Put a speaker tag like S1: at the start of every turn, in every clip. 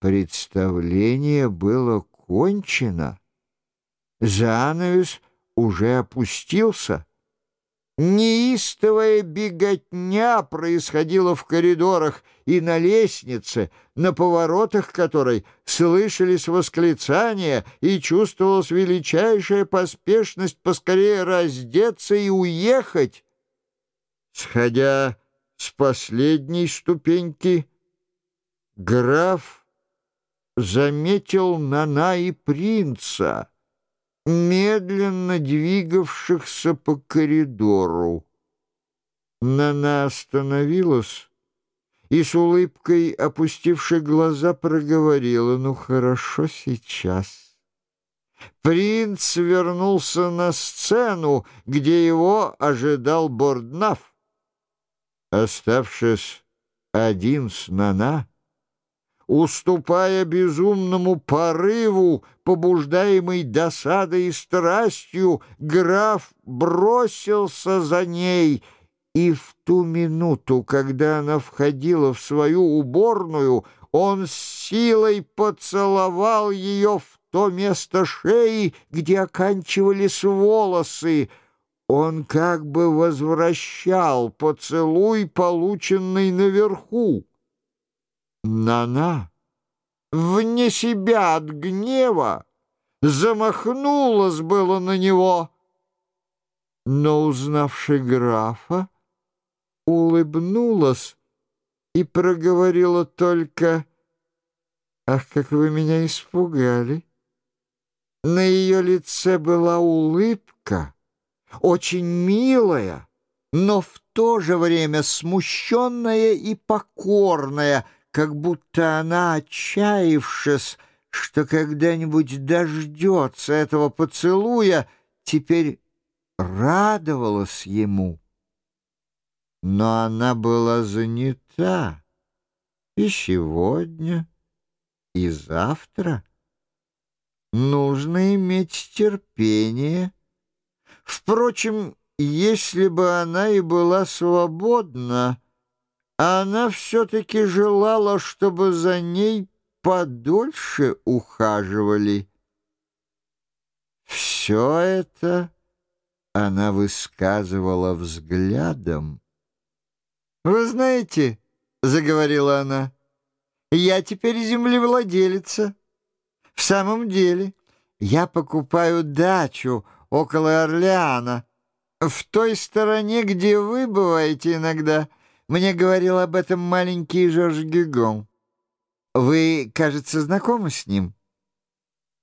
S1: Представление было кончено. Занавес уже опустился. Неистовая беготня происходила в коридорах и на лестнице, на поворотах которой слышались восклицания и чувствовалась величайшая поспешность поскорее раздеться и уехать. Сходя с последней ступеньки, граф заметил Нана и принца — медленно двигавшихся по коридору. Нана остановилась и с улыбкой, опустившей глаза, проговорила, «Ну, хорошо сейчас». Принц вернулся на сцену, где его ожидал Борднаф. Оставшись один с Нана, уступая безумному порыву, побуждаемый досадой и страстью, граф бросился за ней, и в ту минуту, когда она входила в свою уборную, он с силой поцеловал ее в то место шеи, где оканчивались волосы. Он как бы возвращал поцелуй, полученный наверху. Нана, вне себя от гнева, замахнулась было на него, но, узнавши графа, улыбнулась и проговорила только «Ах, как вы меня испугали!» На ее лице была улыбка, очень милая, но в то же время смущенная и покорная — как будто она, отчаявшись, что когда-нибудь дождется этого поцелуя, теперь радовалась ему. Но она была занята и сегодня, и завтра. Нужно иметь терпение. Впрочем, если бы она и была свободна, она все-таки желала, чтобы за ней подольше ухаживали. Все это она высказывала взглядом. «Вы знаете, — заговорила она, — я теперь землевладелица. В самом деле, я покупаю дачу около Орлеана, в той стороне, где вы бываете иногда — мне говорил об этом маленький Жорж Гюгон. Вы, кажется, знакомы с ним?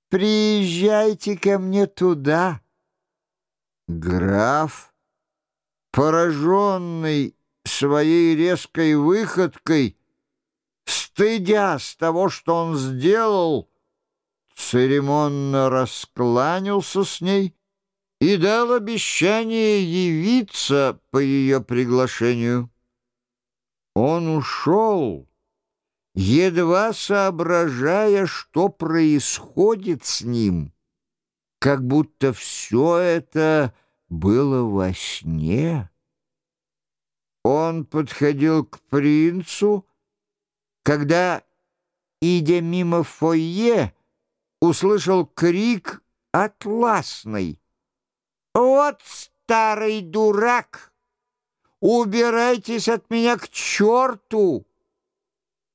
S1: Приезжайте ко мне туда. Граф, пораженный своей резкой выходкой, стыдясь того, что он сделал, церемонно раскланялся с ней и дал обещание явиться по ее приглашению. Он ушел, едва соображая, что происходит с ним, как будто все это было во сне. Он подходил к принцу, когда, идя мимо фойе, услышал крик атласный. «Вот старый дурак!» Убирайтесь от меня к черту!»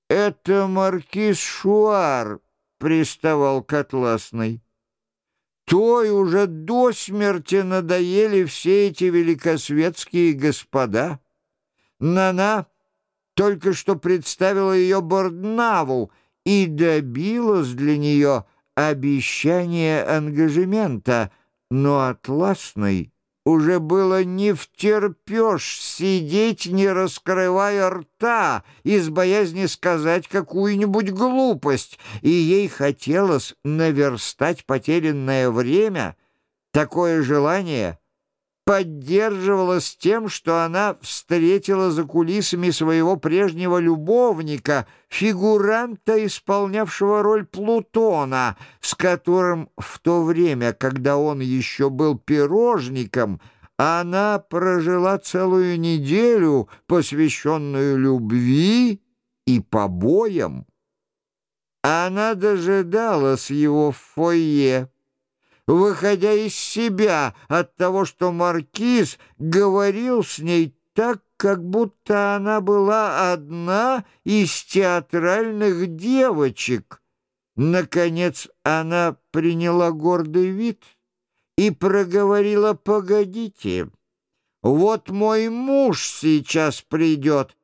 S1: «Это маркиз Шуар», — приставал к Атласной. «Той уже до смерти надоели все эти великосветские господа. Нана только что представила ее Борднаву и добилась для нее обещания ангажемента, но Атласной уже было не втерпешь сидеть, не раскрывая рта, из боязни сказать какую-нибудь глупость, и ей хотелось наверстать потерянное время. Такое желание поддерживалось тем, что она встретила за кулисами своего прежнего любовника, фигуранта, исполнявшего роль Плутона, с которым в то время, когда он еще был пирожником, она прожила целую неделю, посвященную любви и побоям. Она дожидалась его в фойе, выходя из себя от того, что маркиз говорил с ней так, как будто она была одна из театральных девочек. Наконец она приняла гордый вид и проговорила «Погодите, вот мой муж сейчас придет».